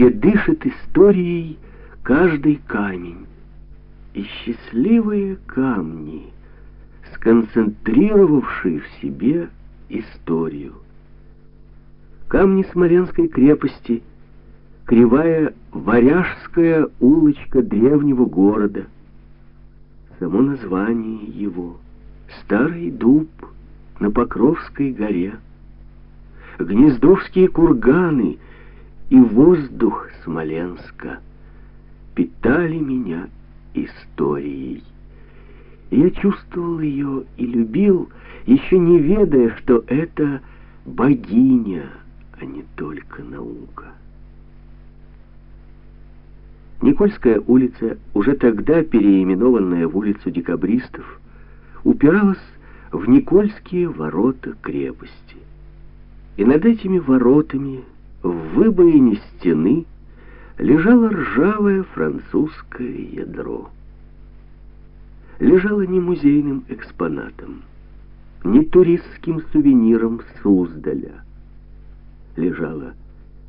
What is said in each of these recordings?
где дышит историей каждый камень. И счастливые камни, сконцентрировавшие в себе историю. Камни Смоленской крепости, кривая варяжская улочка древнего города, само название его, старый дуб на Покровской горе, гнездовские курганы и воздух Смоленска питали меня историей. Я чувствовал ее и любил, еще не ведая, что это богиня, а не только наука. Никольская улица, уже тогда переименованная в улицу декабристов, упиралась в Никольские ворота крепости. И над этими воротами, в выбоине стены, лежало ржавое французское ядро. Лежало не музейным экспонатом, не туристским сувениром Суздаля, лежало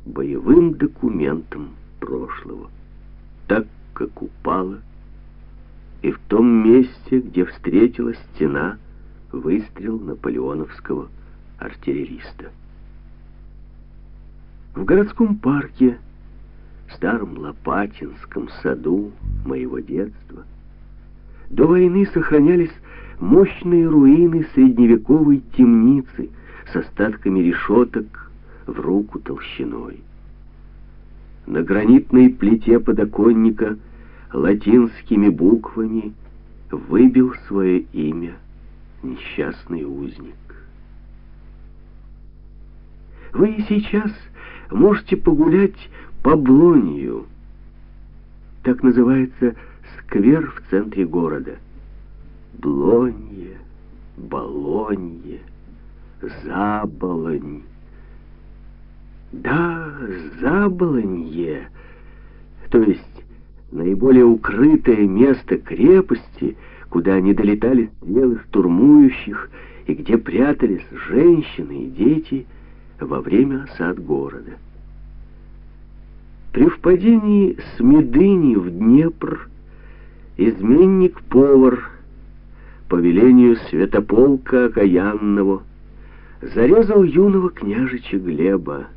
боевым документом прошлого, так, как упало, и в том месте, где встретила стена, выстрел наполеоновского артиллериста. В городском парке, старом Лопатинском саду моего детства, до войны сохранялись мощные руины средневековой темницы с остатками решеток в руку толщиной. На гранитной плите подоконника латинскими буквами выбил свое имя несчастный узник. Вы и сейчас можете погулять по Блонию. Так называется сквер в центре города. Блонье, Болонье, Заболонь. Да, Заболонье, то есть наиболее укрытое место крепости, куда не долетали стрелы штурмующих и где прятались женщины и дети во время осад города. При впадении с Медыни в Днепр изменник-повар по велению святополка окаянного зарезал юного княжича Глеба,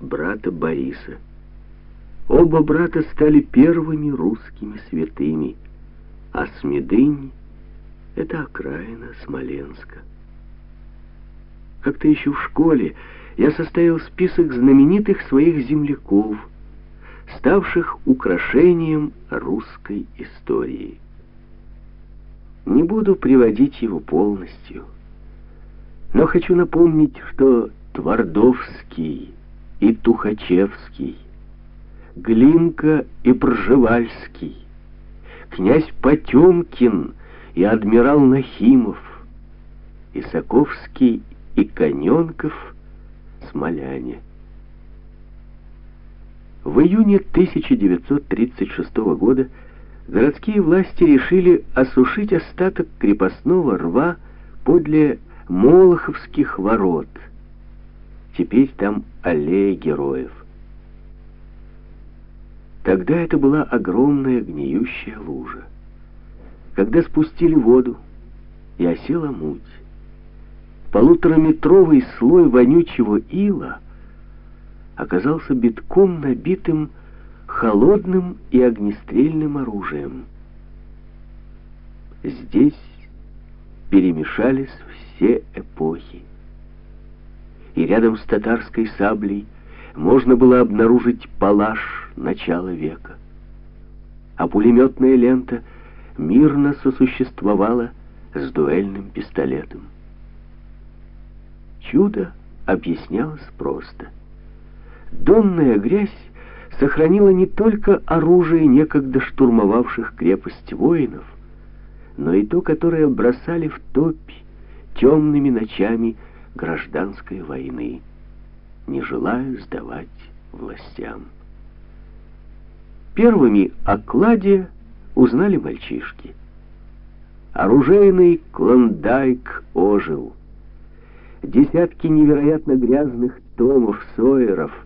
брата Бориса. Оба брата стали первыми русскими святыми, а Смедынь — это окраина Смоленска. Как-то еще в школе я составил список знаменитых своих земляков — ставших украшением русской истории. Не буду приводить его полностью, но хочу напомнить, что Твардовский и Тухачевский, Глинка и Пржевальский, князь Потемкин и адмирал Нахимов, Исаковский и Коненков — смоляне. В июне 1936 года городские власти решили осушить остаток крепостного рва подле Молоховских ворот. Теперь там аллея героев. Тогда это была огромная гниющая лужа. Когда спустили воду, и осела муть, полутораметровый слой вонючего ила — оказался битком набитым холодным и огнестрельным оружием. Здесь перемешались все эпохи. И рядом с татарской саблей можно было обнаружить палаш начала века. А пулеметная лента мирно сосуществовала с дуэльным пистолетом. Чудо объяснялось просто — Донная грязь сохранила не только оружие некогда штурмовавших крепость воинов, но и то, которое бросали в топь темными ночами гражданской войны, не желая сдавать властям. Первыми о кладе узнали мальчишки. Оружейный клондайк ожил. Десятки невероятно грязных томов Сойеров —